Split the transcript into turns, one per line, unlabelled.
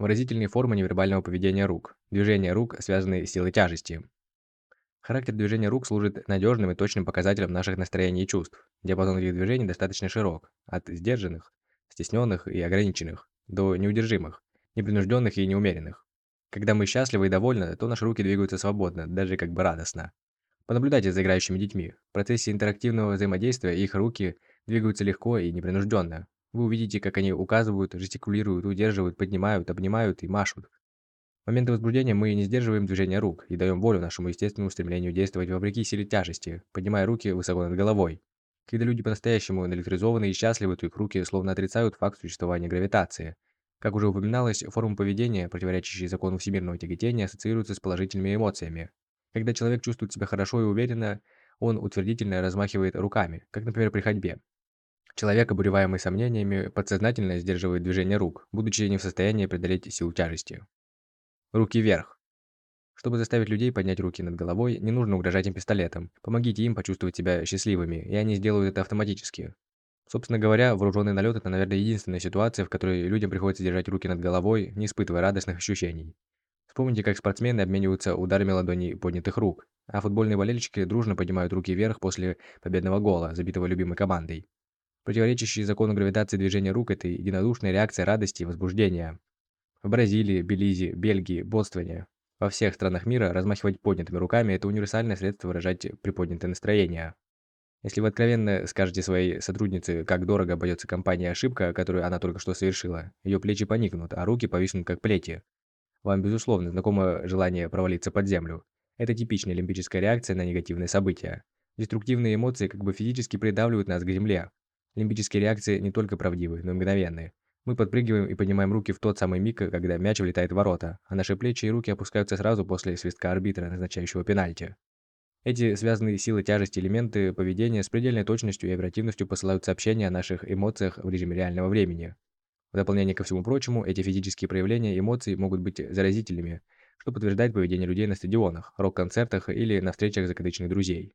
Выразительные формы невербального поведения рук. Движения рук, связанные с силой тяжести. Характер движения рук служит надежным и точным показателем наших настроений и чувств. Диапазон этих движений достаточно широк, от сдержанных, стесненных и ограниченных, до неудержимых, непринужденных и неумеренных. Когда мы счастливы и довольны, то наши руки двигаются свободно, даже как бы радостно. Понаблюдайте за играющими детьми. В процессе интерактивного взаимодействия их руки двигаются легко и непринужденно. Вы увидите, как они указывают, жестикулируют, удерживают, поднимают, обнимают и машут. В моменты возбуждения мы не сдерживаем движение рук и даем волю нашему естественному стремлению действовать вопреки силе тяжести, поднимая руки высоко над головой. Когда люди по-настоящему наэлектризованы и счастливы, то их руки словно отрицают факт существования гравитации. Как уже упоминалось, формы поведения, противоречащие закону всемирного тяготения, ассоциируются с положительными эмоциями. Когда человек чувствует себя хорошо и уверенно, он утвердительно размахивает руками, как, например, при ходьбе. Человек, обуреваемый сомнениями, подсознательно сдерживает движение рук, будучи не в состоянии преодолеть силу тяжести. Руки вверх. Чтобы заставить людей поднять руки над головой, не нужно угрожать им пистолетом. Помогите им почувствовать себя счастливыми, и они сделают это автоматически. Собственно говоря, вооруженный налет – это, наверное, единственная ситуация, в которой людям приходится держать руки над головой, не испытывая радостных ощущений. Вспомните, как спортсмены обмениваются ударами ладоней поднятых рук, а футбольные болельщики дружно поднимают руки вверх после победного гола, забитого любимой командой. Противоречащие закону гравитации движения рук – это единодушная реакция радости и возбуждения. В Бразилии, Белизе, Бельгии, Ботсване, во всех странах мира размахивать поднятыми руками – это универсальное средство выражать приподнятое настроение. Если вы откровенно скажете своей сотруднице, как дорого обойдется компания ошибка, которую она только что совершила, ее плечи поникнут, а руки повиснут как плети. Вам, безусловно, знакомо желание провалиться под землю. Это типичная олимпическая реакция на негативные события. Деструктивные эмоции как бы физически придавливают нас к земле. Олимпические реакции не только правдивы, но и мгновенные. Мы подпрыгиваем и поднимаем руки в тот самый миг, когда мяч влетает в ворота, а наши плечи и руки опускаются сразу после свистка арбитра, назначающего пенальти. Эти связанные силы тяжести элементы поведения с предельной точностью и оперативностью посылают сообщения о наших эмоциях в режиме реального времени. В дополнение ко всему прочему, эти физические проявления эмоций могут быть заразительными, что подтверждает поведение людей на стадионах, рок-концертах или на встречах закадычных друзей.